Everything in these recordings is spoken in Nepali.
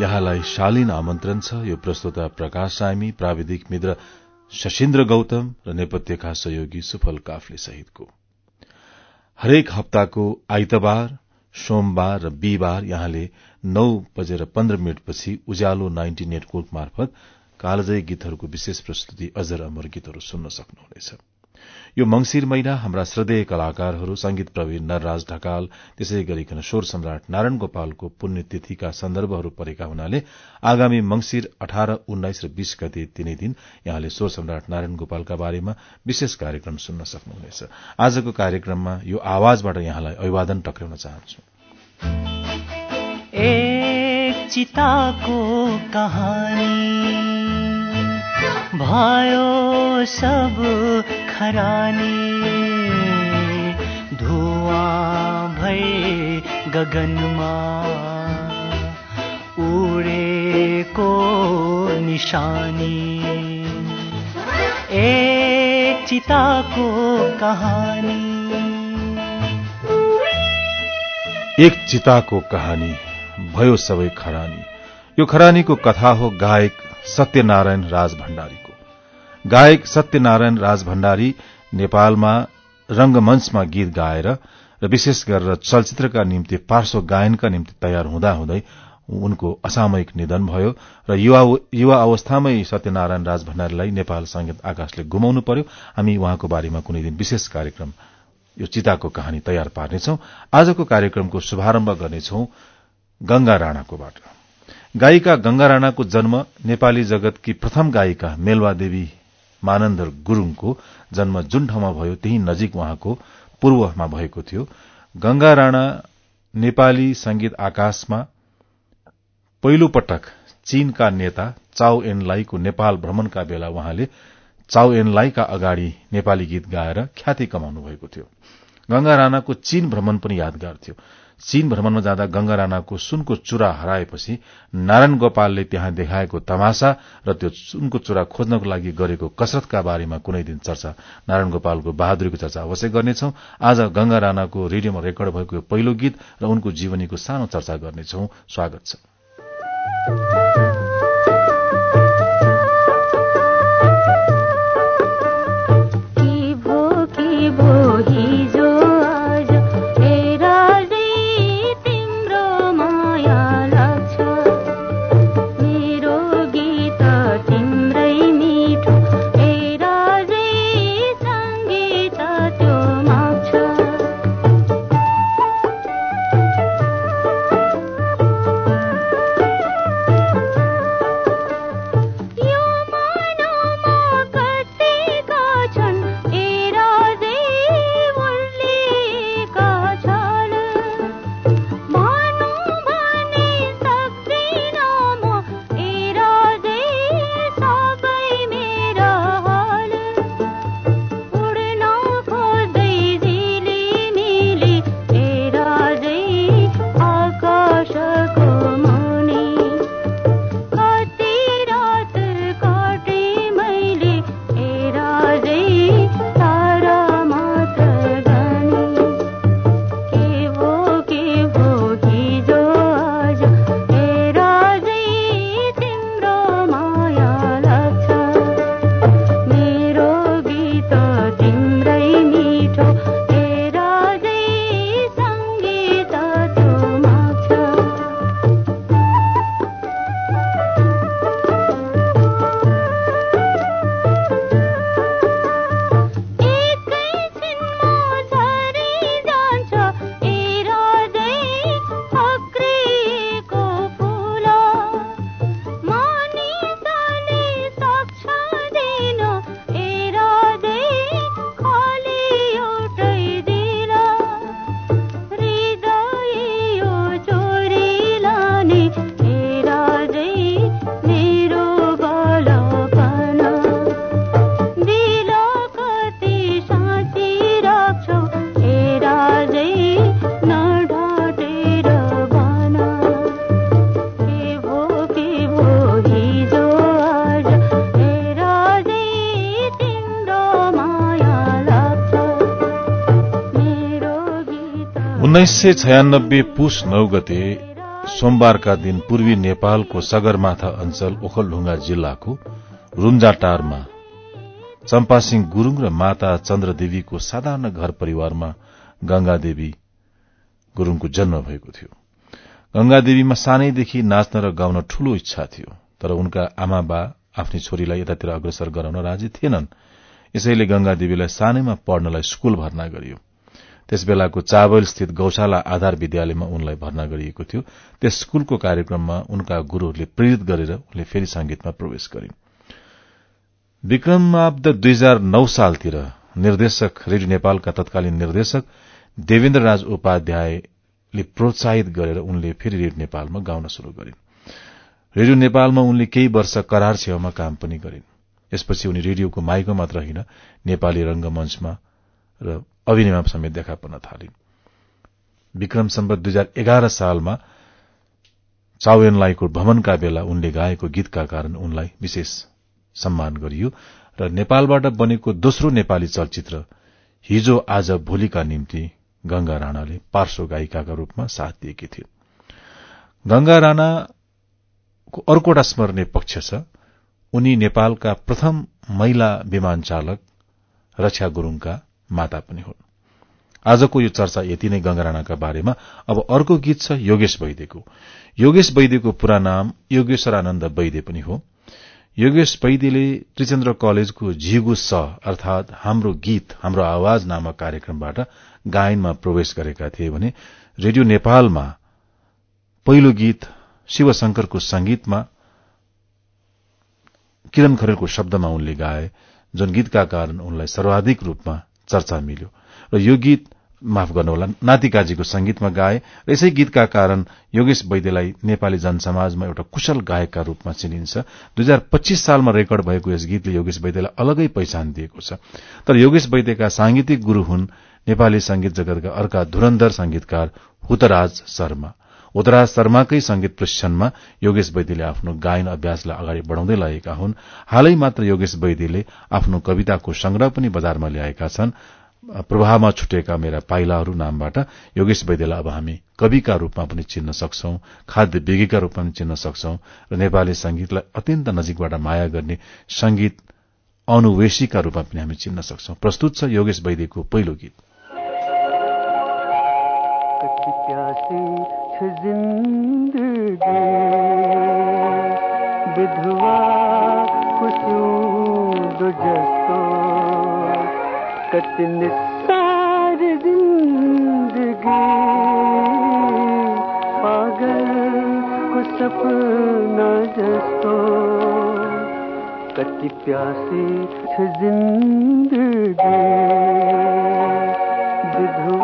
यहाँलाई शालीन आमन्त्रण छ। यो प्रस्तुता प्रकाश सामी प्राविधिक मित्र शशीन्द्र गौतम र नेपथ्यका सहयोगी सुफल काफले सहितको। हरेक हप्ताको आइतबार सोमबार र बिहिबार यहाँले नौ बजेर पन्ध्र मिनटपछि उज्यालो नाइन्टी नेटवर्क मार्फत कालजयी गीतहरूको विशेष प्रस्तुति अजर अमर गीतहरू सुन्न सक्नुहुनेछ। यो मंगिर महिना हाम्रा श्रद्धेय कलाकारहरू संगीत प्रवीण नरराज ढकाल त्यसै गरिकन स्वर सम्राट नारायण गोपालको पुण्यतिथिका सन्दर्भहरू परेका हुनाले आगामी मंगिर अठार उन्नाइस र बीस गते तिनै दिन यहाँले स्वर सम्राट नारायण गोपालका बारेमा विशेष कार्यक्रम सुन्न सक्नुहुनेछ। आजको कार्यक्रममा यो आवाजबाट यहाँलाई अभिवादन टक्राउन चाहन्छु। भयो सब खरानी। धुआं भए गगनमा। उडेको निशानी। एक चिताको कहानी। एक चिताको कहानी भयो सबै खरानी। यो खरानीको कथा हो गायक सत्यनारायण राज भण्डारीको गायक सत्यनारायण राज भण्डारी नेपालमा रंगमंचमा गीत गाएर र विशेष गरेर चलचित्रका निम्ति पार्श्व गायनका निम्ति तयार हुँदाहुँदै उनको असामयिक निधन भयो र युवा अवस्थामै सत्यनारायण राज भण्डारीलाई नेपाल संगीत आकाशले गुमाउनु पर्यो। हामी उहाँको बारेमा कुनै दिन विशेष कार्यक्रम यो चिताको कहानी तयार पार्नेछौ। आजको कार्यक्रमको शुभारम्भ गर्नेछौ गंगा राणाकोबाट। गायिका गंगा राणाको जन्म नेपाली जगतकी प्रथम गायिका मेलवा देवी मानन्दर गुरूङको जन्म जुन ठाउँमा भयो त्यही नजिक उहाँको पूर्वमा भएको थियो। गंगा राणा नेपाली संगीत आकाशमा पहिलो पटक चीनका नेता चाउ एनलाईको नेपाल भ्रमणका बेला उहाँले चाउ एनलाईका अगाडि नेपाली गीत गाएर ख्याति कमाउनु भएको थियो। गंगा राणाको चीन भ्रमण पनि यादगार थियो। चीन भ्रमणमा जाँदा गंगा राणाको सुनको चुरा हराएपछि नारायण गोपालले त्यहाँ देखाएको तमाशा र त्यो सुनको चुरा खोज्नको लागि गरेको कसरतका बारेमा कुनै दिन चर्चा नारायण गोपालको बहादुरीको चर्चा अवश्य गर्नेछौ। आज गंगा राणाको रेडियोमा रेकर्ड भएको पहिलो गीत र उनको जीवनीको सानो चर्चा गर्नेछौ। स्वागत छ। उन्नाइस सय छयानब्बे पुष नौ गते सोमबारका दिन पूर्वी नेपालको सगरमाथा अञ्चल ओखलढुङ्गा जिल्लाको रूम्जाटारमा चम्पासिंह गुरूङ र माता चन्द्रदेवीको साधारण घर परिवारमा गंगादेवी गुरूङको जन्म भएको थियो। गंगादेवीमा सानैदेखि नाच्न र गाउन ठूलो इच्छा थियो तर उनका आमा बा आफ्नी छोरीलाई यतातिर अग्रसर गराउन राजी थिएनन्। यसैले गंगादेवीलाई सानैमा पढ्नलाई स्कूल भर्ना गरियो। त्यस बेलाको चावल स्थित गौशाला आधार विद्यालयमा उनलाई भर्ना गरिएको थियो। त्यस स्कूलको कार्यक्रममा उनका गुरूहरूले प्रेरित गरेर उनले फेरि संगीतमा प्रवेश गरिन्। विक्रमाब्द दुई हजार नौ सालतिर निर्देशक रेडियो नेपालका तत्कालीन निर्देशक देवेन्द्र राज उपाध्यायले प्रोत्साहित गरेर उनले फेरि रेडियो नेपालमा गाउन शुरू गरिन्। रेडियो नेपालमा उनले केही वर्ष करार छेउमा काम पनि गरिन्। यसपछि उनी रेडियोको माइकमा मात्र होइन नेपाली रंगमंचमा र अभिनयमा समेत देखा पर्न थालिन्। विक्रम सम्बत दुई हजार एघार सालमा चाउयनलाईको भ्रमणका बेला उनले गाएको गीतका कारण उनलाई विशेष सम्मान गरियो र नेपालबाट बनेको दोस्रो नेपाली चलचित्र हिजो आज भोलिका निम्ति गंगा राणाले पार्श्व गायिकाका रूपमा साथ दिएकी थिए गंगा राणाको अर्कोटा स्मरणीय पक्ष छ। उनी नेपालका प्रथम महिला विमान चालक रक्षा गुरूङका माता पनि हुन्। आजको यो चर्चा यति नै गंगाराणाका बारेमा। अब अर्को गीत छ योगेश वैद्यको। योगेश वैद्यको पूरा नाम योगेश्वरानन्द वैद्य पनि हो। योगेश वैद्यले त्रिचन्द्र कलेजको झिगु स अर्थात हाम्रो गीत हाम्रो आवाज नामक कार्यक्रमबाट गायनमा प्रवेश गरेका थिए भने रेडियो नेपालमा पहिलो गीत शिवशंकरको संगीतमा किरण खरेलको शब्दमा उनले गाए जुन गीतका कारण उनलाई सर्वाधिक रूपमा चर्चा मिल्यो। र यो गीत माफ गर्नुहोला नातिकाजीको संगीतमा गाए र यसै गीतका कारण योगेश वैद्यलाई नेपाली जनसमाजमा एउटा कुशल गायकका रूपमा चिनिन्छ। दुई हजार पच्चीस सालमा रेकर्ड भएको यस गीतले योगेश वैद्यलाई अलगै पहिचान दिएको छ। तर योगेश वैद्यका सांगीतिक गुरू हुन् नेपाली संगीत जगतका अर्का धुरन्धर संगीतकार हुतराज शर्मा। उदराज शर्माकै संगीत प्रशिक्षणमा योगेश वैद्यले आफ्नो गायन अभ्यासलाई अगाडि बढ़ाउँदै लगेका हुन्। हालै मात्र योगेश वैद्यले आफ्नो कविताको संग्रह पनि बजारमा ल्याएका छन्। प्रभावमा छुटेका मेरा पाइलाहरू नामबाट योगेश वैद्यलाई अब हामी कविका रूपमा पनि चिन्न सक्छौं खाद्य विज्ञका रूपमा पनि चिन्न सक्छौं र नेपाली संगीतलाई अत्यन्त नजिकबाट माया गर्ने संगीत अनुवेशीका रूपमा पनि हामी चिन्न सक्छौं। प्रस्तुत छ योगेश वैद्यको पहिलो गीत। जिंदगी। विधवा कुसूद जस्तो कति निस्तार जिंदगी। पागल को सपना जस्तो कति प्यासी जिंदगी। विधवा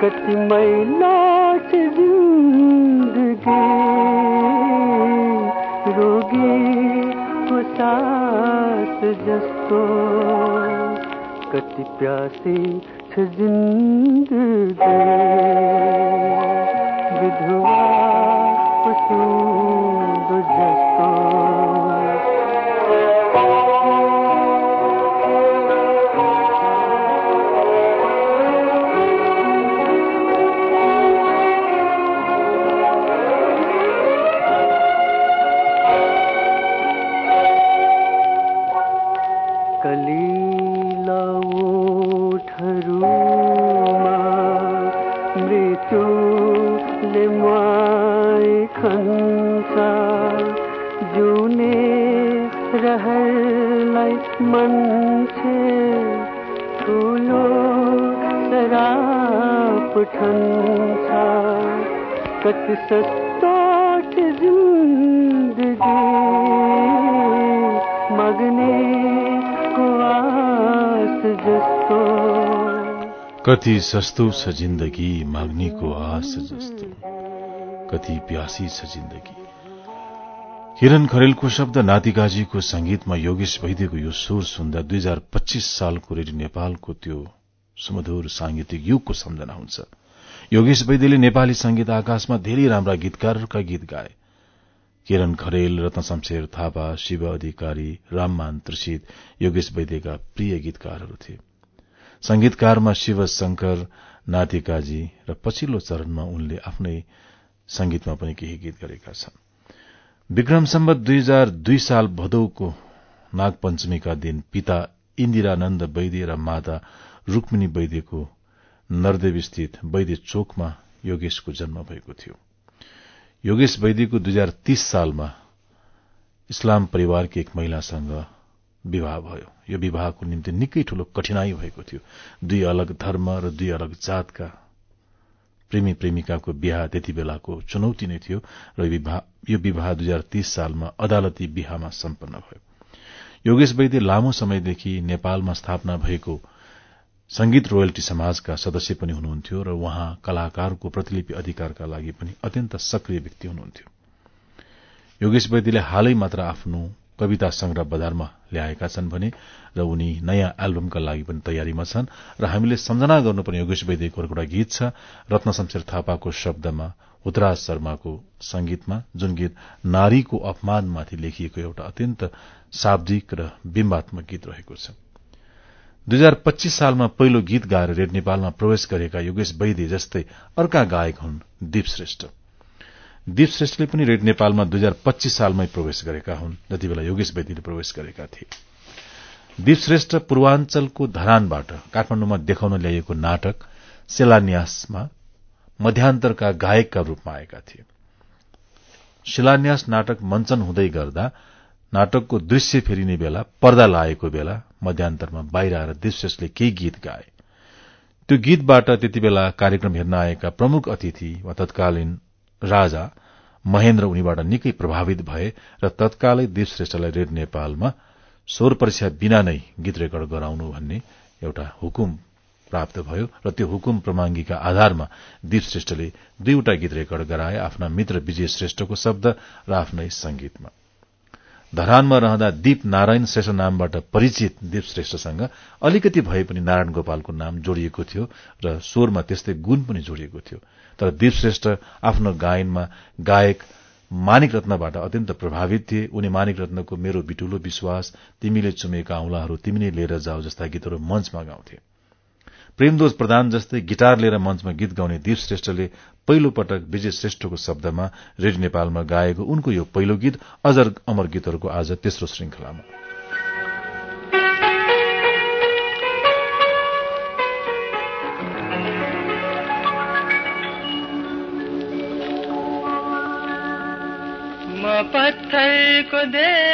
कति मैला छ जिन्दगी रोगी सास जस्तो कति प्यासी छ जिन्दगी विधवा कति कति सस्तो छ जिन्दगी माग्नेको आस जस्तो। कति प्यासी छ जिन्दगी। किरण खरेलको शब्द नातिकाजीको संगीतमा योगेश वैद्यको यो स्वर सुन्दा दुई हजार पच्चीस सालको रेडियो नेपालको त्यो सुमधुर सांगीतिक युगको सम्झना हुन्छ। योगेश वैद्यले नेपाली संगीत आकाशमा धेरै राम्रा गीतकारहरूका गीत गाए। किरण खरेल रत्न शमशेर थापा शिव अधिकारी राममान त्रिषित योगेश वैद्यका प्रिय गीतकारहरू थिए। संगीतकारमा शिव शंकर नातिकाजी र पछिल्लो चरणमा उनले आफ्नै संगीतमा पनि केही गीत गरेका छन्। विक्रम सम्बत दुई हजार दुई साल भदौको नागपञ्चमीका दिन पिता इन्दिरानन्द वैद्य र माता रूक्मिणी वैद्यको नरदेव स्थित वैद्य चोकमा योगेशको जन्म भएको थियो। योगेश वैद्यको दुई हजार तीस सालमा इस्लाम परिवारकी एक महिलासँग विवाह भयो। यो विवाहको निम्ति निकै ठूलो कठिनाई भएको थियो। दुई अलग धर्म र दुई अलग जातका प्रेमी प्रेमिकाको विवाह त्यति बेलाको चुनौती नै थियो र यो विवाह दुई हजार तीस सालमा अदालती विवाहमा सम्पन्न भयो। योगेश वैद्य लामो समयदेखि नेपालमा स्थापना भएको संगीत रोयल्टी समाजका सदस्य पनि हुनुहुन्थ्यो र उहाँ कलाकारको प्रतिलिपि अधिकारका लागि पनि अत्यन्त सक्रिय व्यक्ति हुनुहुन्थ्यो। योगेश वैद्यले हालै मात्र आफ्नो कविता संग्रह बजारमा ल्याएका छन् भने र उनी नयाँ एल्बमका लागि पनि तयारीमा छन् र हामीले सम्झना गर्नुपर्ने योगेश वैद्यको एउटा गीत छ रत्न शमशेर थापाको शब्दमा हुतराज शर्माको संगीतमा जुन गीत नारीको अपमानमाथि लेखिएको एउटा अत्यन्त शाब्दिक र बिम्बात्मक गीत रहेको छ। दुई हजार पच्चीस सालमा पहिलो गीत गाएर रेड नेपालमा प्रवेश गरेका योगेश वैद्य जस्तै अर्का गायक हुन् दीप श्रेष्ठ। दीप श्रेष्ठले पनि रेड नेपालमा दुई हजार पच्चीस सालमै प्रवेश गरेका हुन् जति बेला योगेश वैद्यले प्रवेश गरेका थिए। दीप श्रेष्ठ पूर्वाञ्चलको धरानबाट काठमाडौँमा देखाउन ल्याइएको नाटक शिलान्यासमा मध्यान्तरका गायकका रूपमा आएका थिए। शिलान्यास नाटक मञ्चन हुँदै गर्दा नाटकको दृश्य फेरिने बेला पर्दा लागेको बेला मध्यान्तरमा बाहिर आएर दिश्यसले केही गीत गाए। त्यो गीतबाट त्यति बेला कार्यक्रम हेर्न आएका प्रमुख अतिथि वा तत्कालीन राजा महेन्द्र उनीबाट निकै प्रभावित भए र तत्कालै दीप श्रेष्ठलाई रेड नेपालमा स्वर परीक्षा बिना नै गीत रेकर्ड गराउनु भन्ने एउटा हुकुम प्राप्त भयो र त्यो हुकुम प्रमाङ्गीका आधारमा दीप श्रेष्ठले दुईवटा गीत रेकर्ड गराए आफ्ना मित्र विजय श्रेष्ठको शब्द र आफ्नै संगीतमा धरानमा रहँदा दीप नारायण श्रेष्ठ नामबाट परिचित दीप श्रेष्ठसँग अलिकति भए पनि नारायण गोपालको नाम जोडिएको थियो र स्वरमा त्यस्तै गुण पनि जोडिएको थियो। तर दीप श्रेष्ठ आफ्नो गायनमा गायक मानिक रत्नबाट अत्यन्त प्रभावित थिए। उनी मानिक रत्नको मेरो बिटुलो विश्वास तिमीले चुमेका औंलाहरू तिमी नै लिएर जाऊ जस्ता गीतहरू मञ्चमा गाउँथे। प्रेमदोज प्रधान जस्तै गिटार लिएर मञ्चमा गीत गाउने दीप श्रेष्ठले पहिलो पटक विजय श्रेष्ठको शब्दमा रेडियो नेपालमा गाएको उनको यो पहिलो गीत अजर अमर गीतहरूको आज तेस्रो श्रृंखलामा पत्थरको देवता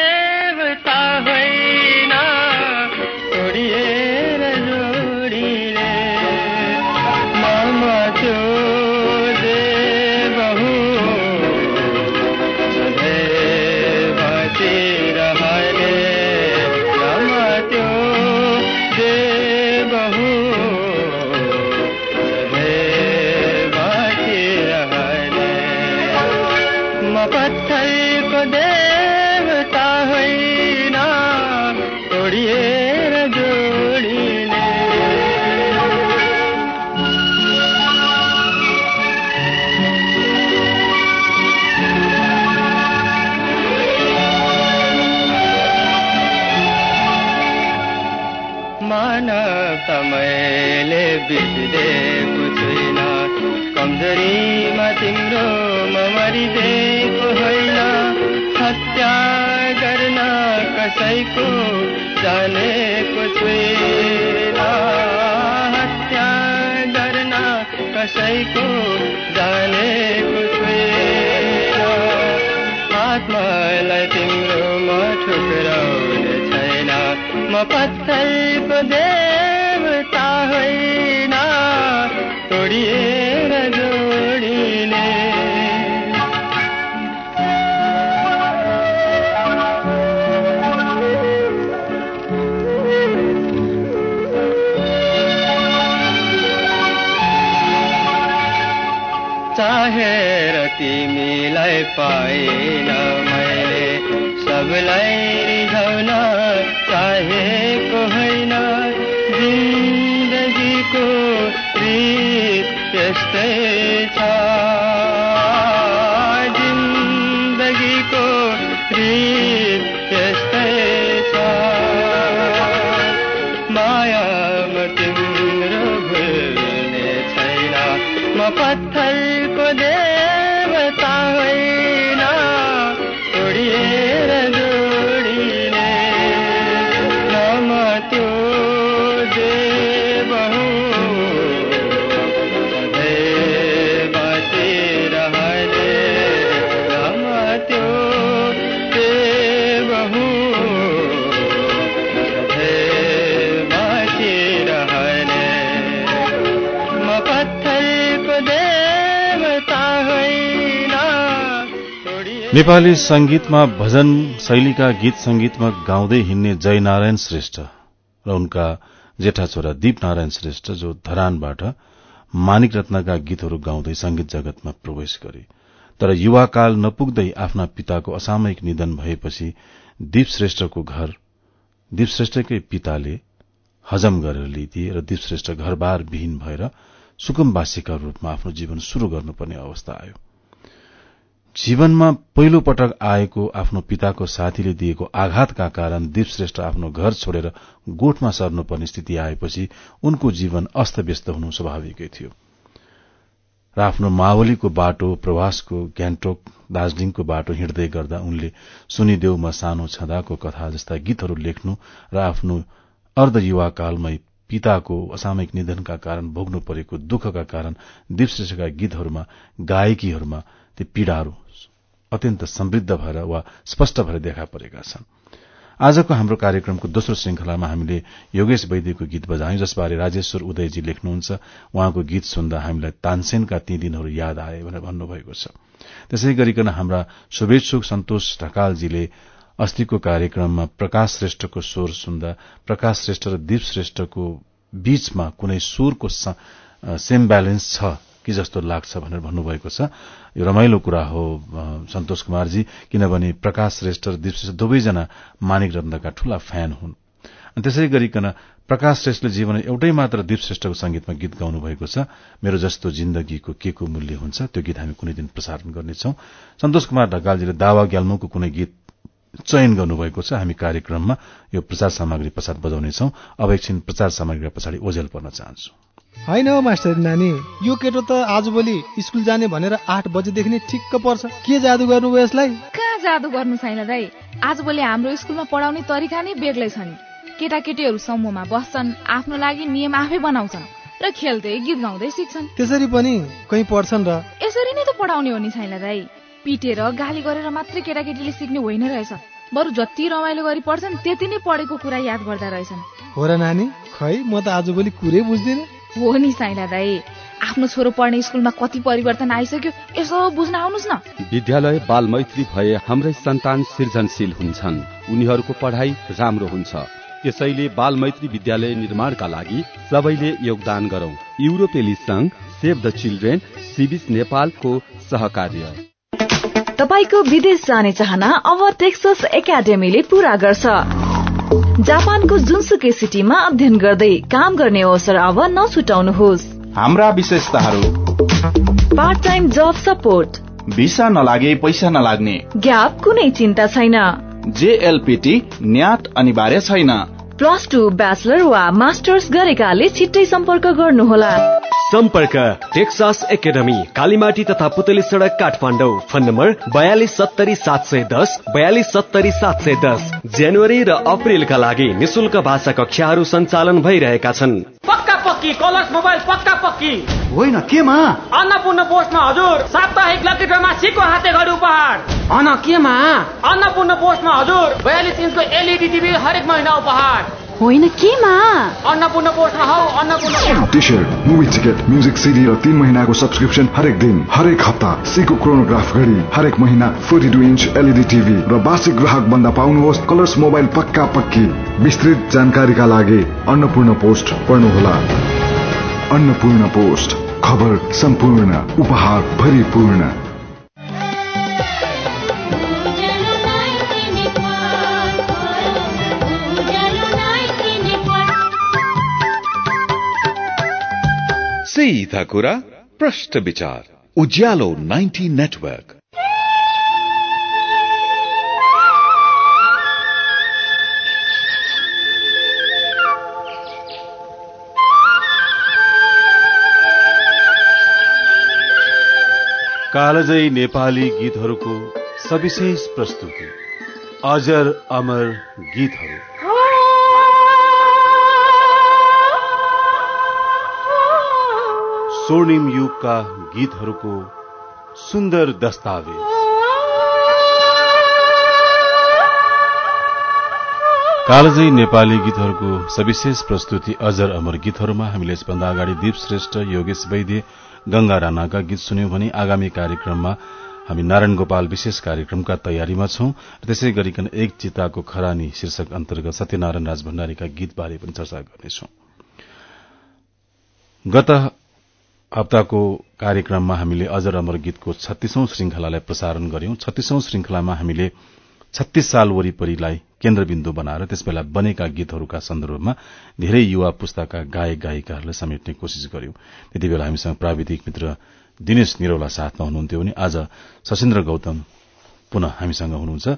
कसैको जानेको छुइन हत्या गर्न कसैको जानेको छुइन आत्मालाई तिम्रो म ठुक्राउने छैन। म पत्थरको देवता होइन। तोडिएर चाहेर तिमीलाई पाइन मैले सबलाई रिझाउन चाहेको नेपाली संगीतमा भजन शैलीका गीत संगीतमा गाउँदै हिँड्ने जयनारायण श्रेष्ठ र उनका जेठा छोरा दीप नारायण श्रेष्ठ जो धरानबाट मानिक रत्नका गीतहरू गाउँदै संगीत जगतमा प्रवेश गरे। तर युवाकाल नपुग्दै आफ्ना पिताको असामयिक निधन भएपछि दीप श्रेष्ठको घर दीप श्रेष्ठकै पिताले हजम गरेर लिइदिए र दीप श्रेष्ठ घरबार विहीन भएर सुकुम्बासीका रूपमा आफ्नो जीवन शुरू गर्नुपर्ने अवस्था आयो। जीवनमा पहिलो पटक आएको आफ्नो पिताको साथीले दिएको आघातका कारण दीप श्रेष्ठ आफ्नो घर छोडेर गोठमा सर्नुपर्ने स्थिति आएपछि उनको जीवन अस्तव्यस्त हुनु स्वाभाविकै थियो। र आफ्नो मावलीको बाटो प्रवासको ग्यान्टोक दार्जीलिङको बाटो हिँड्दै गर्दा उनले सुनिदेऊ म सानो छँदाको कथा जस्ता गीतहरू लेख्नु र आफ्नो अर्ध युवाकालमै पिताको असामयिक निधनका कारण भोग्नु परेको दुःखका कारण दीपश्रेष्ठका गीतहरूमा गायकीहरूमा ती पीड़ाहरू अत्यन्त समृद्ध भएर वा स्पष्ट भएर देखा परेका छन्। आजको हाम्रो कार्यक्रमको दोस्रो श्रृंखलामा हामीले योगेश वैद्यको गीत बजायौं जसबारे राजेश्वर उदयजी लेख्नुहुन्छ। उहाँको गीत सुन्दा हामीलाई तानसेनका ती दिनहरू याद आए भनेर भन्नुभएको छ। त्यसै गरिकन हाम्रा शुभेच्छुक सन्तोष ढकालजीले अस्तिको कार्यक्रममा प्रकाश श्रेष्ठको स्वर सुन्दा प्रकाश श्रेष्ठ र दीप श्रेष्ठको बीचमा कुनै सुरको सेम ब्यालेन्स छ। कि जस्तो लाग्छ भनेर भन्नुभएको छ। यो रमाइलो कुरा हो सन्तोष कुमारजी किनभने प्रकाश श्रेष्ठ र दीप श्रेष्ठ दुवैजना मानिक रत्नका ठूला फ्यान हुन्। अनि त्यसै गरिकन प्रकाश श्रेष्ठले जीवन एउटै मात्र दीप श्रेष्ठको संगीतमा गीत गाउनु भएको छ। मेरो जस्तो जिन्दगीको के को मूल्य हुन्छ त्यो गीत हामी कुनै दिन प्रसारण गर्नेछौ। सन्तोष कुमार ढकालजीले दावा ग्याल्मोको कुनै गीत चयन गर्नुभएको छ। हामी कार्यक्रममा यो प्रचार सामग्री पश्चात बजाउनेछौ। अब एकछिन प्रचार सामग्री पछाडि ओझेल पर्न चाहन्छु। होइन हौ मास्टर नानी यो केटो त आजभोलि स्कुल जाने भनेर आठ बजेदेखि नै ठिक्क पर्छ। के जादु गर्नुभयो यसलाई? कहाँ जादु गर्नु छैन दाई आजभोलि हाम्रो स्कुलमा पढाउने तरिका नै बेग्लै छ नि केटाकेटीहरू समूहमा बस्छन् आफ्नो लागि नियम आफै बनाउँछन् र खेल्दै गीत गाउँदै सिक्छन्। त्यसरी पनि कहीँ पढ्छन् र? यसरी नै त पढाउने हो नि छैन दाई पिटेर गाली गरेर मात्रै केटाकेटीले सिक्ने होइन रहेछ। बरु जति रमाइलो गरी पढ्छन् त्यति नै पढेको कुरा याद गर्दा रहेछन्। हो र नानी खै म त आजभोलि कुरै बुझ्दिनँ। हो नि साइला दाई आफ्नो छोरो पढ्ने स्कुलमा कति परिवर्तन आइसक्यो यसो बुझ्न आउनुहोस् न। विद्यालय बाल मैत्री भए हाम्रै सन्तान सृजनशील हुन्छन्। उनीहरूको पढाइ राम्रो हुन्छ। त्यसैले बाल मैत्री विद्यालय निर्माणका लागि सबैले योगदान गरौं। युरोपेली संघ सेभ द चिल्ड्रेन सिबिस नेपालको सहकार्य। तपाईँको विदेश जाने चाहना अब टेक्सस एकाडेमीले पूरा गर्छ। जापानको जुनसुकै सिटीमा अध्ययन गर्दै काम गर्ने अवसर अब नछुटाउनुहोस् हाम्रा विशेषताहरू। पार्ट टाइम जब सपोर्ट भिसा नलागे पैसा नलाग्ने। ग्याप कुनै चिन्ता छैन। जेएलपिटी न्याट अनिवार्य छैन। प्लस टू ब्याचलर वा मास्टर्स गरेकाले छिट्टै सम्पर्क गर्नुहोला। सम्पर्क टेक्सास एकाडेमी कालीमाटी तथा पुतली सड़क काठमाडौँ। फोन नम्बर बयालिस सत्तरी सात सय दस बयालिस सत्तरी सात सय दस। जनवरी र अप्रेलका लागि निशुल्क भाषा कक्षाहरू सञ्चालन भइरहेका छन्। पक्का पक्की कलर्स मोबाइल पक्का पक्की। होइन केमा? अन्नपूर्ण पोस्टमा हजुर। साप्ताहिक लकी ड्रमा सिको हाते घडी उपहार। अन केमा? अन्नपूर्ण पोस्टमा हजुर। बयालिस इन्चको एलइडी टिभी हरेक महिना उपहार। होइन केमा? अन्नपूर्ण पोस्टमा हौ Annapurna T shirt movie ticket music CD र तीन महिनाको सब्सक्रिप्सन हरेक दिन हरेक हप्ता। सिको क्रोनोग्राफ घडी हरेक महिना forty two inch LED TV र वार्षिक ग्राहक बन्दा पाउनुहोस् कलर्स मोबाइल पक्का पक्की। विस्तृत जानकारीका लागि अन्नपूर्ण पोस्ट पढ्नुहोला। अन्नपूर्ण पोस्ट खबर सम्पूर्ण उपहार भरिपूर्ण सीधा कुरा प्रश्न विचार उज्यालो 90 नेटवर्क कालजयी नेपाली गीतहरूको सविशेष प्रस्तुति। अजर अमर गीतहरू। स्वर्णिम युगका गीतहरूको सुन्दर दस्तावेज। कालजयी नेपाली गीतहरूको सविशेष प्रस्तुति अजर अमर गीतहरूमा हामीले यसभन्दा अगाडि दीप श्रेष्ठ योगेश वैद्य गंगा राणाका गीत सुन्यौं भने आगामी कार्यक्रममा हामी नारायण गोपाल विशेष कार्यक्रमका तयारीमा छौं। र त्यसै गरिकन एक चिताको खरानी शीर्षक अन्तर्गत सत्यनारायण राज भण्डारीका गीतबारे पनि चर्चा गर्नेछौं। गत हप्ताको कार्यक्रममा हामीले अजर अमर गीतको छत्तीसौं श्रृंखलालाई प्रसारण गर्यौं। छत्तीसौं श्रृंखलामा हामीले छत्तीस साल वरिपरिलाई केन्द्रबिन्दु बनाएर त्यसबेला बनेका गीतहरूका सन्दर्भमा धेरै युवा पुस्ताका गायक गायिकाहरूलाई समेट्ने कोशिश गर्यौं। त्यति बेला हामीसँग प्राविधिक मित्र दिनेश निरौला साथमा हुनुहुन्थ्यो भने आज सशेन्द्र गौतम पुनः हामीसँग हुनुहुन्छ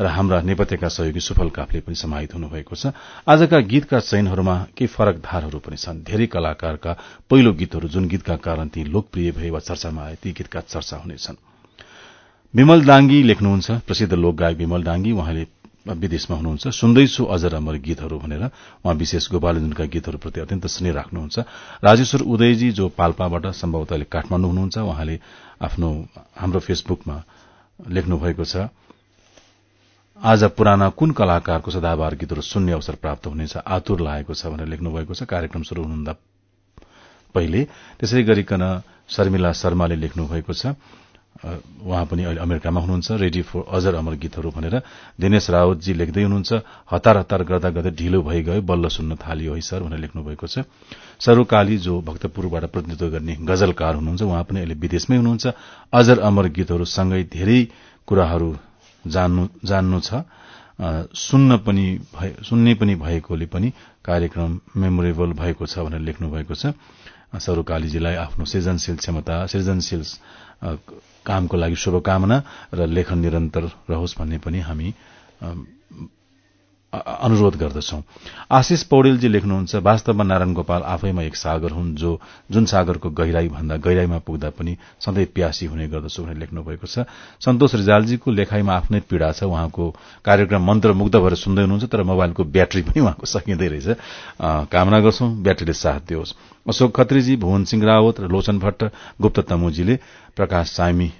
र हाम्रा नेपथ्यका सहयोगी सुफल काफले पनि समाहित हुनुभएको छ। आजका गीतका चयनहरूमा केही फरक धारहरू पनि छन्? धेरै कलाकारका पहिलो गीतहरू जुन गीतका कारण ती लोकप्रिय भए वा चर्चामा आए ती गीतका चर्चा हुनेछन्। विमल डाङ्गी लेख्नुहुन्छ प्रसिद्ध लोक गायक विमल डाङ्गी उहाँले विदेशमा हुनुहुन्छ। सुन्दैछु अजर अमर गीतहरू भनेर। उहाँ विशेष गोपालजुनका गीतहरूप्रति अत्यन्त स्नेह राख्नुहुन्छ। राजेश्वर उदयजी जो पाल्पाबाट सम्भवतः काठमाडौँ हुनुहुन्छ उहाँले आफ्नो हाम्रो फेसबुकमा लेख्नु भएको छ आज पुराना कुन कलाकारको सदाबार गीतहरू सुन्ने अवसर प्राप्त हुनेछ आतुर लागेको छ भनेर लेख्नु भएको छ। कार्यक्रम शुरू हुनुभन्दा पहिले। त्यसै गरिकन शर्मिला शर्माले लेख्नु भएको छ उहाँ पनि अहिले अमेरिकामा हुनुहुन्छ रेडी फर अजर अमर गीतहरू भनेर। दिनेश रावतजी लेख्दै हुनुहुन्छ हतार हतार गर्दा गर्दै ढिलो भइगयो बल्ल सुन्न थालियो है सर भनेर लेख्नु भएको छ। सरूकाली जो भक्तपुरबाट प्रतिनिधित्व गर्ने गजलकार हुनुहुन्छ उहाँ पनि अहिले विदेशमै हुनुहुन्छ। अजर अमर गीतहरू सँगै धेरै कुराहरू जान्नु छ। सुन्न पनि सुन्ने पनि भएकोले पनि कार्यक्रम मेमोरेबल भएको छ भनेर लेख्नु भएको छ सरूकालीजीलाई आफ्नो सृजनशील क्षमता सृजनशील कामको लागि शुभकामना र लेखन निरन्तर रहोस् भन्ने पनि हामी अनुरोध गर्दछौ। आशिष पौडेलजी लेख्नुहुन्छ वास्तवमा नारायण गोपाल आफैमा एक सागर हुन् जो जुन सागरको गहिराई भन्दा गहिराईमा पुग्दा पनि सधैँ प्यासी हुने गर्दछु भनेर लेख्नु भएको छ। सन्तोष रिजालजीको लेखाईमा आफ्नै पीड़ा छ उहाँको कार्यक्रम मन्त्रमुग्ध भएर सुन्दै हुनुहुन्छ तर मोबाइलको ब्याट्री पनि उहाँको सकिँदै रहेछ। कामना गर्छौं ब्याट्रीले साथ दियोस्। अशोक खत्रीजी भुवन सिंह रावत र लोचन भट्ट गुप्त तमुजीले प्रकाश सामी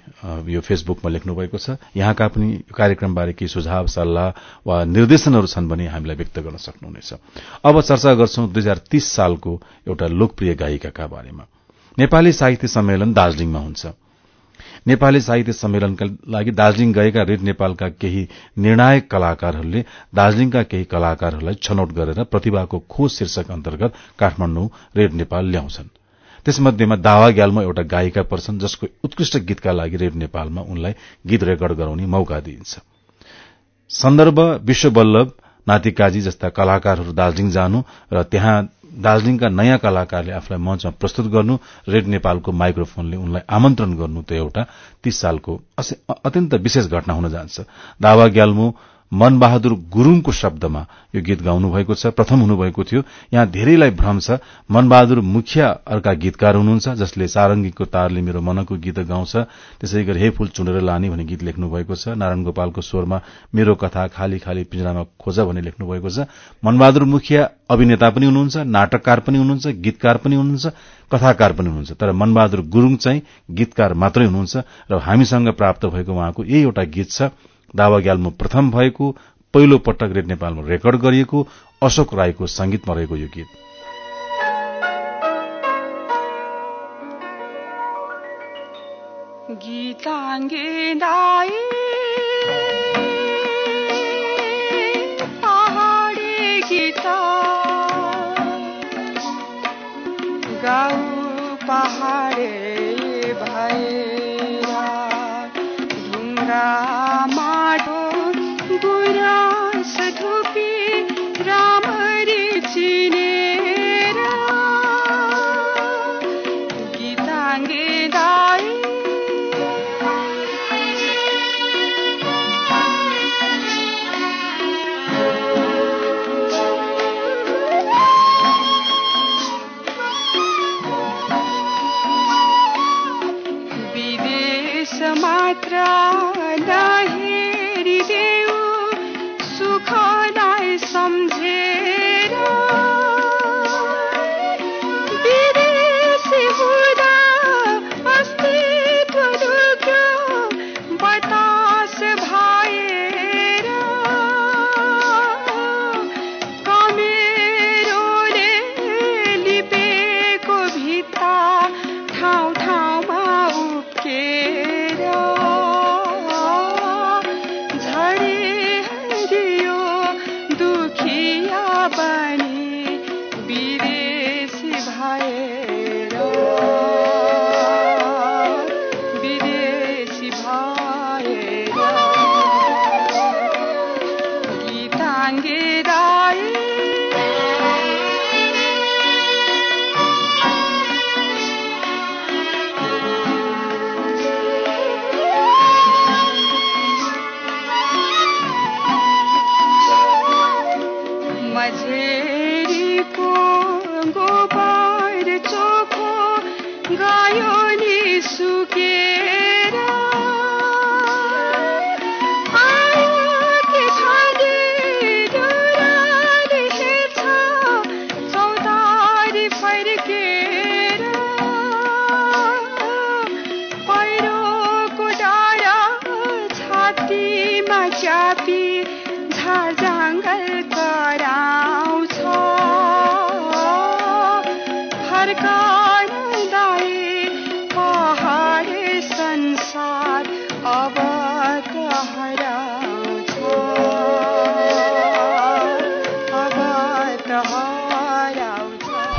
यो फेसबुकमा लेख्नु भएको छ। यहाँका पनि कार्यक्रमबारे केही सुझाव सल्लाह वा निर्देशनहरू छन् भने हामीलाई व्यक्त गर्न सक्नुहुनेछ। अब चर्चा गर्छौं दुई हजार तीस सालको एउटा लोकप्रिय गायिकाका बारेमा। नेपाली साहित्य सम्मेलन दार्जीलिङमा हुन्छ। नेपाली साहित्य सम्मेलनका लागि दार्जीलिङ गएका रेड नेपालका केही निर्णायक कलाकारहरूले दार्जीलिङका केही कलाकारहरूलाई छनौट गरेर प्रतिभाको खोज शीर्षक अन्तर्गत काठमाडौँ रेड नेपाल ल्याउँछन्। त्यसमध्येमा दावा ग्यालमा एउटा गायिका पर्छन् जसको उत्कृष्ट गीतका लागि रेड नेपालमा उनलाई गीत रेकर्ड गराउने मौका दिइन्छ। सन्दर्भ विश्व बल्लभ नातिकाजी जस्ता कलाकारहरू दार्जीलिङ जानु र त्यहाँ दार्जीलिङका नयाँ कलाकारले आफूलाई मंचमा प्रस्तुत गर्नु रेड नेपालको माइक्रोफोनले उनलाई आमन्त्रण गर्नु त एउटा तीस सालको अत्यन्त विशेष घटना हुन जान्छ। दावा ग्याल्मो मनबहादुर गुरूङको शब्दमा यो गीत गाउनु भएको छ प्रथम हुनुभएको थियो। यहाँ धेरैलाई भ्रम छ। मनबहादुर मुखिया अर्का गीतकार हुनुहुन्छ जसले सारंगीको तारले मेरो मनको गीत गाउँछ। त्यसै गरी हे फूल चुनेर लाने भन्ने गीत लेख्नु भएको छ। नारायण गोपालको स्वरमा मेरो कथा खाली खाली पिंजरामा खोज भन्ने लेख्नु भएको छ। मनबहादुर मुखिया अभिनेता पनि हुनुहुन्छ नाटककार पनि हुनुहुन्छ गीतकार पनि हुनुहुन्छ कथाकार पनि हुनुहुन्छ। तर मनबहादुर गुरूङ चाहिँ गीतकार मात्रै हुनुहुन्छ र हामीसँग प्राप्त भएको उहाँको यही एउटा गीत छ। दावा ग्याल्मो प्रथम भएको पहिलो पटक रेड नेपालमा रेकर्ड गरिएको अशोक राईको संगीतमा रहेको यो गीत। गीताङ्गे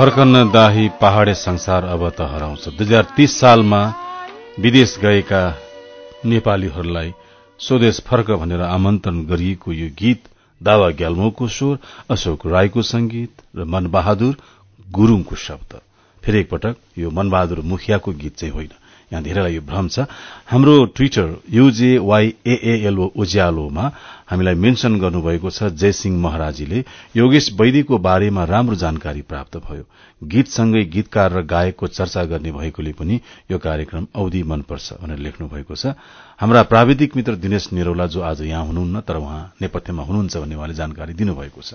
फर्कन दाही पहाडे संसार अब त हराउँछ। दुई हजार तीस सालमा विदेश गएका नेपालीहरूलाई स्वदेश फर्क भनेर आमन्त्रण गरिएको यो गीत दावा ग्याल्मोको स्वर अशोक राईको संगीत र मनबहादुर गुरूङको शब्द। फेरि एकपटक यो मनबहादुर मुखियाको गीत चाहिँ होइन। यहाँ धेरैलाई यो भ्रम छ। हाम्रो ट्विटर युजेवाईएएलओ उज्यालोमा हामीलाई मेन्शन गर्नुभएको छ जयसिंह महराजीले योगेश वैदीको बारेमा राम्रो जानकारी प्राप्त भयो। गीतसँगै गीतकार र गायकको चर्चा गर्ने भएकोले पनि यो कार्यक्रम औधी मनपर्छ भनेर लेख्नु भएको छ। हाम्रा प्राविधिक मित्र दिनेश निरौला जो आज यहाँ हुनुहुन्न तर उहाँ नेपथ्यमा हुनुहुन्छ भन्ने उहाँले जानकारी दिनुभएको छ।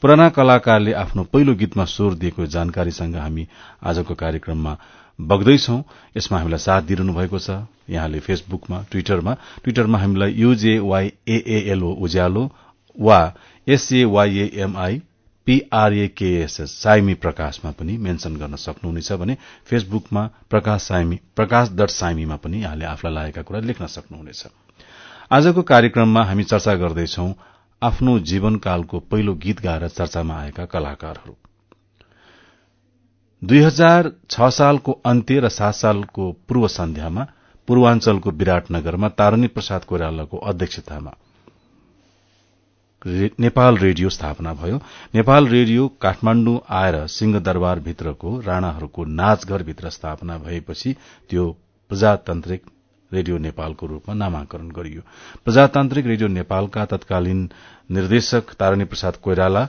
पुराना कलाकारले आफ्नो पहिलो गीतमा स्वर दिएको जानकारीसँग हामी आजको कार्यक्रममा बग्दैछौ। यसमा हामीलाई साथ दिइरहनु भएको छ। यहाँले फेसबुकमा ट्विटरमा ट्विटरमा हामीलाई युजेवाईएएलओ उज्यालो वा एसएवाईएमआई पीआरएकेएसएस साइमी प्रकाशमा पनि मेन्शन गर्न सक्नुहुनेछ भने फेसबुकमा प्रकाश साइमी प्रकाश दट साइमीमा पनि यहाँले आफूलाई लागेका कुरा लेख्न सक्नुहुनेछ। आजको कार्यक्रममा हामी चर्चा गर्दैछौ आफ्नो जीवनकालको पहिलो गीत गाएर चर्चामा आएका कलाकारहरू। दुई हजार छ सालको अन्त्य र सात सालको पूर्व सन्ध्यामा पूर्वाञ्चलको विराटनगरमा तारणी प्रसाद कोइरालाको अध्यक्षतामा नेपाल रेडियो स्थापना भयो। नेपाल रेडियो काठमाण्डु आएर सिंहदरबार भित्रको राणाहरूको नाचघरभित्र स्थापना भएपछि त्यो प्रजातान्त्रिक रेडियो नेपालको रूपमा नामाकरण गरियो। प्रजातान्त्रिक रेडियो नेपालका तत्कालीन निर्देशक तारणी प्रसाद कोइराला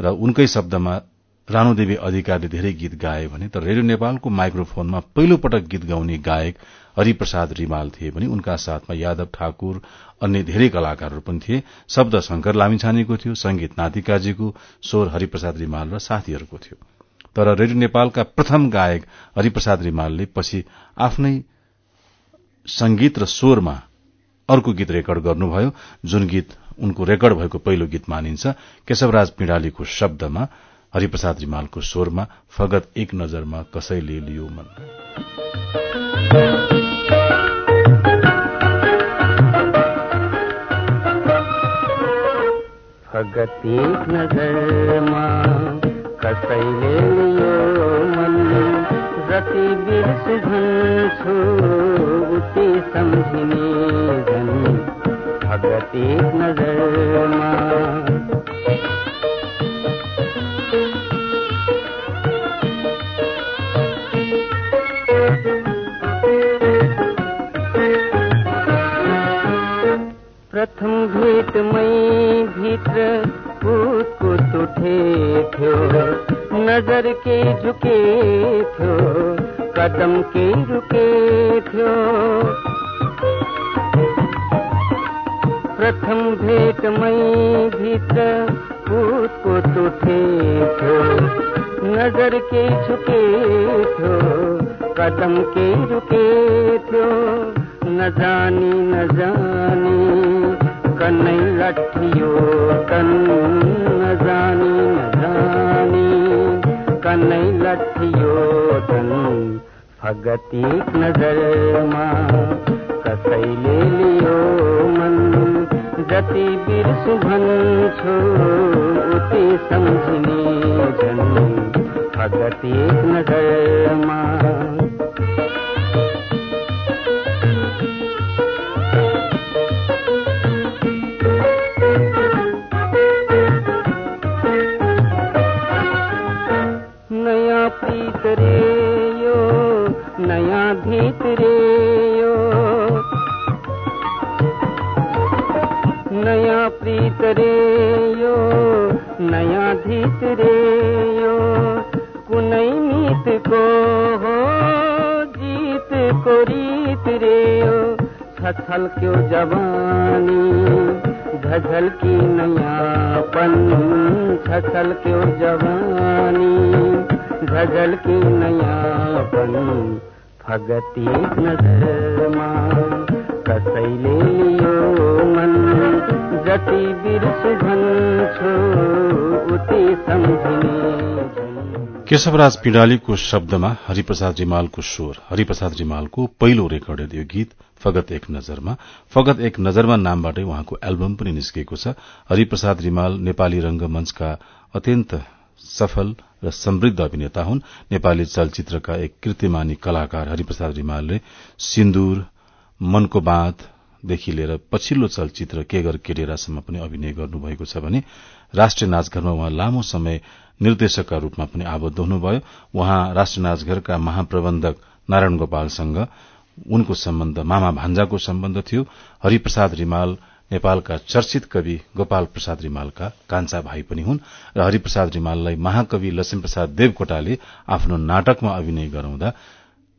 र उनकै शब्दमा रानुदेवी अधिकारीले धेरै गीत गाए भने तर रेडियो नेपालको माइक्रोफोनमा पहिलो पटक गीत गाउने गायक हरिप्रसाद रिमाल थिए भने उनका साथमा यादव ठाकुर अन्य धेरै कलाकारहरू पनि थिए। शब्द शंकर लामिछानेको थियो संगीत नातिकाजीको स्वर हरिप्रसाद रिमाल र साथीहरूको थियो। तर रेडियो नेपालका प्रथम गायक हरिप्रसाद रिमालले पछि आफ्नै संगीत र स्वरमा अर्को गीत रेकर्ड गर्नुभयो जुन गीत उनको रेकर्ड भएको पहिलो गीत मानिन्छ। केशवराज पिँडालीको शब्दमा हरिप्रसाद रिमालको स्वरमा फगत एक नजरमा कसैले लियो मन। फगत एक नजरमा कसैले लियो मन। जति बिर्स भन्छु उति सम्झिने झन्। फगत एक नजरमा भित्र कुद कुद उठे थियो नजर के झुके थियो कदम के रुके थियो प्रथम भेटमै भित्र कुद उठे थियो नजर के झुके थियो कदम के रुके थियो न जानी न जानी कनै लठियो तन न जानी जानी कनै लठियो तन नजरमा कसैले लियो मन जति बिर्सु भन्छु उति सम्झिने झन् फगत नजरमा प्रीत रे यो नयाँ धीत रे यो कुनै मीत को हो, जीत को रीत रे यो छछल क्यों जवानी झझल की नयापन। छछल क्यों जवानी झझल की नयापन। फगती नजरमा कसैले लियो मन। जति बिर्सु भन्छु उति केशवराज पिडालीको शब्दमा हरिप्रसाद रिमालको स्वर हरिप्रसाद रिमालको पहिलो रेकर्डेड यो गीत फगत एक नजरमा। फगत एक नजरमा नामबाटै उहाँको एल्बम पनि निस्किएको छ। हरिप्रसाद रिमाल नेपाली रंगमंचका अत्यन्त सफल र समृद्ध अभिनेता हुन्। नेपाली चलचित्रका एक कृतिमानी कलाकार हरिप्रसाद रिमालले सिन्दूर मनको बाँधदेखि लिएर पछिल्लो चलचित्र केगर केडेरासम्म पनि अभिनय गर्नुभएको छ भने राष्ट्रिय नाचघरमा उहाँ लामो समय निर्देशकका रूपमा पनि आबद्ध हुनुभयो। उहाँ राष्ट्रिय नाचघरका महाप्रबन्धक नारायण गोपालसँग उनको सम्बन्ध मामा भान्जाको सम्बन्ध थियो। हरिप्रसाद रिमाल नेपालका चर्चित कवि गोपाल प्रसाद रिमालका कान्छा भाइ पनि हुन् र हरिप्रसाद रिमाललाई महाकवि लक्ष्मीप्रसाद देवकोटाले आफ्नो नाटकमा अभिनय गराउँदा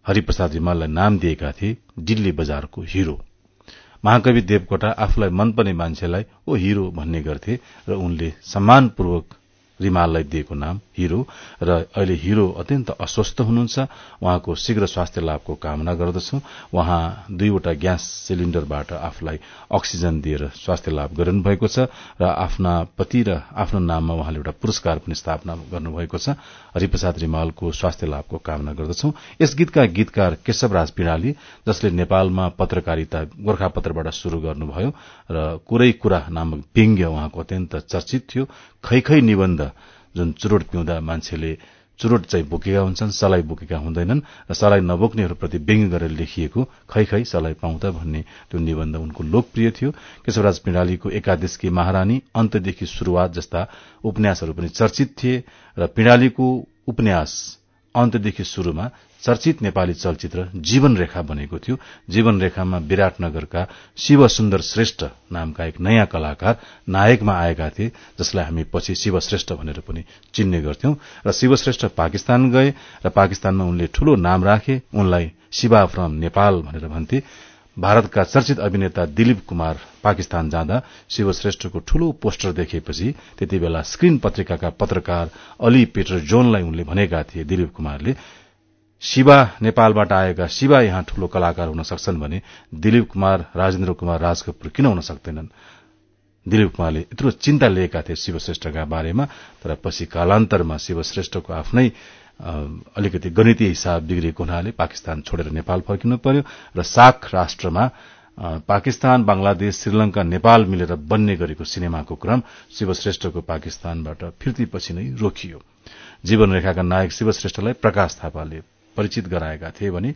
हरिप्रसाद रिमाललाई नाम दिएका थिए दिल्ली बजारको हिरो। महाकवि देवकोटा आफूलाई मनपर्ने मान्छेलाई ओ हिरो भन्ने गर्थे र उनले सम्मानपूर्वक रिमाललाई दिएको नाम हिरो र अहिले हिरो अत्यन्त अस्वस्थ हुनुहुन्छ। उहाँको शीघ्र स्वास्थ्य लाभको कामना गर्दछौ। उहाँ दुईवटा ग्यास सिलिण्डरबाट आफूलाई अक्सिजन दिएर स्वास्थ्य लाभ गरिनु भएको छ र आफ्ना पति र आफ्नो नाममा उहाँले एउटा पुरस्कार पनि स्थापना गर्नुभएको छ। हरिप्रसाद रिमालको स्वास्थ्य लाभको कामना गर्दछौ। यस गीतका गीतकार केशवराज पिणाली जसले नेपालमा पत्रकारिता गोर्खापत्रबाट शुरू गर्नुभयो र कुरै कुरा नामक व्यङ्ग्य उहाँको अत्यन्त चर्चित थियो। खै खै निबन्ध जुन चुरोट पिउँदा मान्छेले चुरोट चाहिँ बोकेका हुन्छन् सलाई बोकेका हुँदैनन् र सलाई नबोक्नेहरूप्रति व्यङ्ग्य गरेर लेखिएको खै खै सलाई पाउँदा भन्ने त्यो निबन्ध उनको लोकप्रिय थियो। केशवराज पिणालीको एकादेशकी महारानी अन्तदेखि शुरूआत जस्ता उपन्यासहरू पनि चर्चित थिए र पिणालीको उपन्यास अन्तदेखि शुरूमा चर्चित नेपाली चलचित्र जीवन रेखा बनेको थियो। जीवन रेखामा विराटनगरका शिव सुन्दर श्रेष्ठ नामका एक नयाँ कलाकार नायकमा आएका थिए जसलाई हामी पछि शिव श्रेष्ठ भनेर पनि चिन्ने गर्थ्यौं। र शिव श्रेष्ठ पाकिस्तान गए र पाकिस्तानमा उनले ठूलो नाम राखे उनलाई शिवा फ्रम नेपाल भनेर भन्थे। भारतका चर्चित अभिनेता दिलीप कुमार पाकिस्तान जाँदा शिव श्रेष्ठको ठूलो पोस्टर देखेपछि त्यति बेला स्क्रीन पत्रिकाका पत्रकार अली पीटर जोनलाई उनले भनेका थिए दिलीप कुमारले शिवा नेपालबाट आएका शिवा यहाँ ठूलो कलाकार हुन सक्छन् भने दिलीप कुमार राजेन्द्र कुमार राज कपूर किन हुन सक्दैनन्? दिलीप कुमारले यत्रो चिन्ता लिएका थिए शिवश्रेष्ठका बारेमा तर पछि कालान्तरमा शिवश्रेष्ठको आफ्नै अलिकति गणितीय हिसाब बिग्रिएको हुनाले पाकिस्तान छोडेर नेपाल फर्किनु पर्यो र सार्क राष्ट्रमा पाकिस्तान बंगलादेश श्रीलंका नेपाल मिलेर बन्ने गरेको सिनेमाको क्रम शिवश्रेष्ठको पाकिस्तानबाट फिर्तीपछि नै रोकियो। जीवन रेखाका नायक शिवश्रेष्ठलाई प्रकाश थापाले परिचित गराएका थिए भने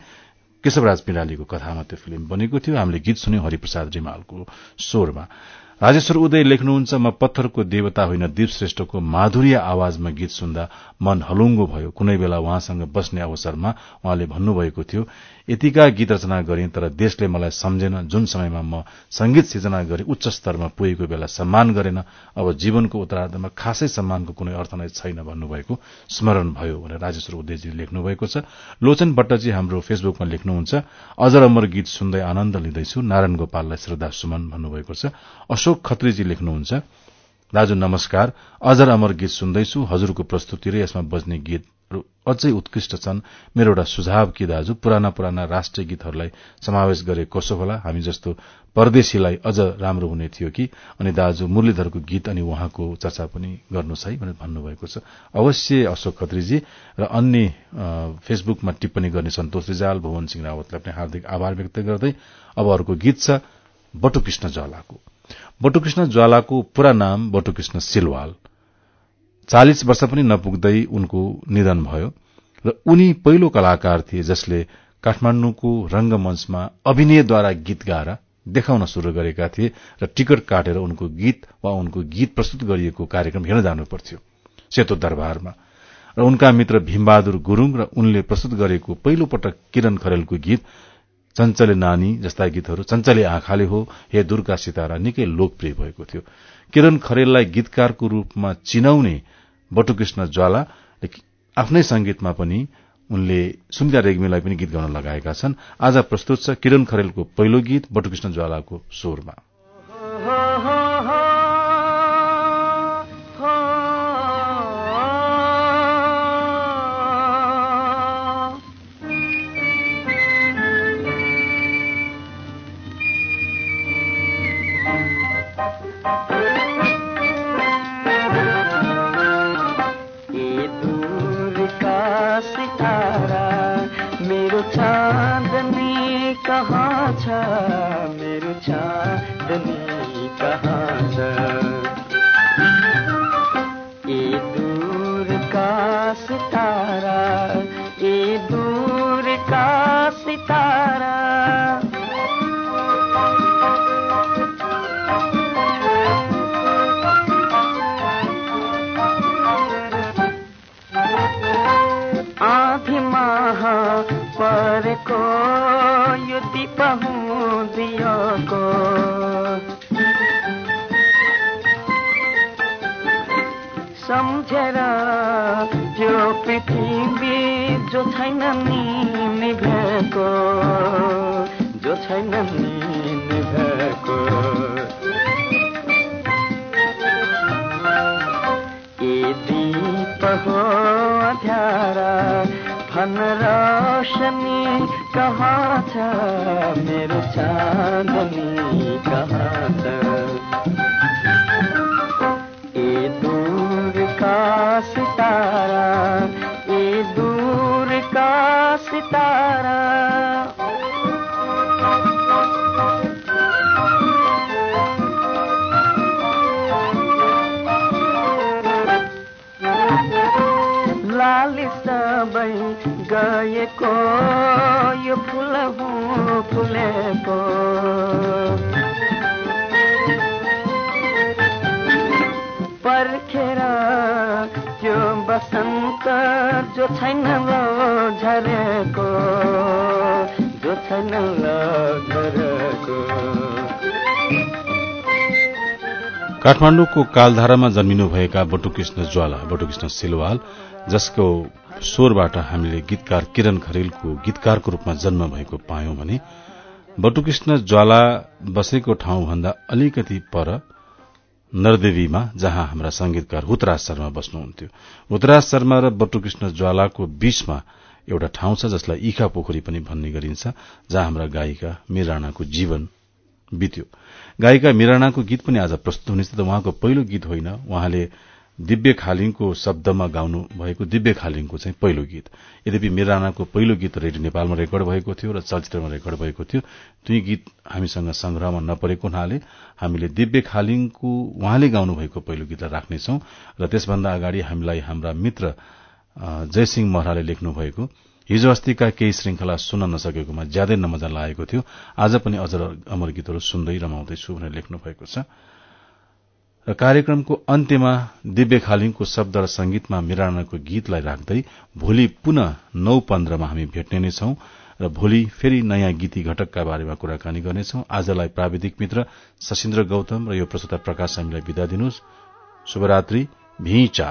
केशवराज पिणालीको कथामा त्यो फिल्म बनेको थियो। हामीले गीत सुन्यौं हरिप्रसाद रिमालको स्वरमा। राजेश्वर उदय लेख्नुहुन्छ म पत्थरको देवता होइन दीप श्रेष्ठको माधुर्य आवाजमा गीत सुन्दा मन हलुङ्गो भयो। कुनै बेला उहाँसँग बस्ने अवसरमा उहाँले भन्नुभएको थियो यतिका गीत रचना गरे तर देशले मलाई सम्झेन। जुन समयमा म संगीत सिर्जना गरे उच्च स्तरमा पुगेको बेला सम्मान गरेन अब जीवनको उत्तरार्धमा खासै सम्मानको कुनै अर्थ नै छैन भन्नुभएको स्मरण भयो भनेर राजेश्वर उदयजी लेख्नु भएको छ। लोचन भट्टजी हाम्रो फेसबुकमा लेख्नुहुन्छ अजर अमर गीत सुन्दै आनन्द लिँदैछु। नारायण गोपाललाई श्रद्धा सुमन भन्नुभएको छ। अशोक खत्रीजी लेख्नुहुन्छ दाजु नमस्कार। अजर अमर गीत सुन्दैछु। हजुरको प्रस्तुति र यसमा बज्ने गीतहरू अझै उत्कृष्ट छन्। मेरो एउटा सुझाव के दाजु? पुराना पुराना राष्ट्रिय गीतहरूलाई समावेश गरे कसो होला? हामी जस्तो परदेशीलाई अझ राम्रो हुने थियो कि? अनि दाजु मुरलीधरको गीत अनि उहाँको चर्चा पनि गर्नुहोस् है भनेर भन्नुभएको छ। अवश्य अशोक खत्रीजी। र अन्य फेसबुकमा टिप्पणी गर्ने सन्तोष रिजाल भुवन सिंह रावतलाई पनि हार्दिक आभार व्यक्त गर्दै अब अर्को गीत छ बटुकृष्ण ज्वालाको। बटुकृष्ण ज्वालाको पूरा नाम बटुकृष्ण सिलवाल। चालिस वर्ष पनि नपुग्दै उनको निधन भयो र उनी पहिलो कलाकार थिए जसले काठमाण्डुको रंगमंचमा अभिनयद्वारा गीत गाएर देखाउन शुरू गरेका थिए र टिकट काटेर उनको गीत वा उनको गीत प्रस्तुत गरिएको कार्यक्रम हेर्न जानु पर्थ्यो सेतो दरबारमा। र उनका मित्र भीमबहादुर गुरूङ र उनले प्रस्तुत गरेको पहिलो पटक किरण खरेलको गीत चञ्चले नानी जस्ता गीतहरू चञ्चले आँखाले हो हे दुर्गा सितारा निकै लोकप्रिय भएको थियो। किरण खरेललाई गीतकारको रूपमा चिनाउने बटुकृष्ण ज्वाला आफ्नै संगीतमा पनि उनले सुनिता रेग्मीलाई पनि गीत गाउन लगाएका छन्। आज प्रस्तुत छ किरण खरेलको पहिलो गीत बटुकृष्ण ज्वालाको स्वरमा। सम्झेर त्यो पृथ्वी जो छैन नि निभेको जो छैन नि निभेको ए दीप हो अध्यारा भन रोशनी कहाँ छ मेरो चाँदनी कहाँ छ छैन झरेको जो छैन झरेको। काठमाण्डुको कालधारामा जन्मिनुभएका बटुकृष्ण ज्वाला बटुकृष्ण सिलवाल जसको स्वरबाट हामीले गीतकार किरण खरेलको गीतकारको रूपमा जन्म भएको पायौं भने बटुकृष्ण ज्वाला बसेको ठाउँभन्दा अलिकति पर नरदेवीमा जहाँ हाम्रा संगीतकार हुतराज शर्मा बस्नुहुन्थ्यो। हुतराज शर्मा र बटुकृष्ण ज्वालाको बीचमा एउटा ठाउँ छ जसलाई इखा पोखरी पनि भन्ने गरिन्छ जहाँ हाम्रा गायिका मिराणाको जीवन बित्यो। गायिका मिराणाको गीत पनि आज प्रस्तुत हुनेछ त उहाँको पहिलो गीत होइन। उहाँले दिव्य खालिङको शब्दमा गाउनु भएको दिव्य खालिङको चाहिँ पहिलो गीत। यद्यपि मिरानाको पहिलो गीत रेडियो नेपालमा रेकर्ड भएको थियो र चलचित्रमा रेकर्ड भएको थियो दुई गीत हामीसँग संग्रहमा नपरेको हुनाले हामीले दिव्य खालिङको उहाँले गाउनु भएको पहिलो गीतलाई राख्नेछौ र त्यसभन्दा अगाडि हामीलाई हाम्रा मित्र जयसिंह महराले लेख्नु भएको हिजो अस्तिका केही श्रृंखला सुन्न नसकेकोमा ज्यादै नमजा लागेको थियो आज पनि अझ अमर गीतहरू सुन्दै रमाउँदैछु भनेर लेख्नु भएको छ। र कार्यक्रमको अन्त्यमा दिव्य खालिङको शब्द र संगीतमा मिरानाको गीतलाई राख्दै भोलि पुनः नौ पन्ध्रमा हामी भेट्ने नै छौं र भोलि फेरि नयाँ गीती घटकका बारेमा कुराकानी गर्नेछौ। आजलाई प्राविधिक मित्र सशिन्द्र गौतम र यो प्रस्तुता प्रकाश हामीलाई विदा दिनुहोस्। शुभरात्री भिचा।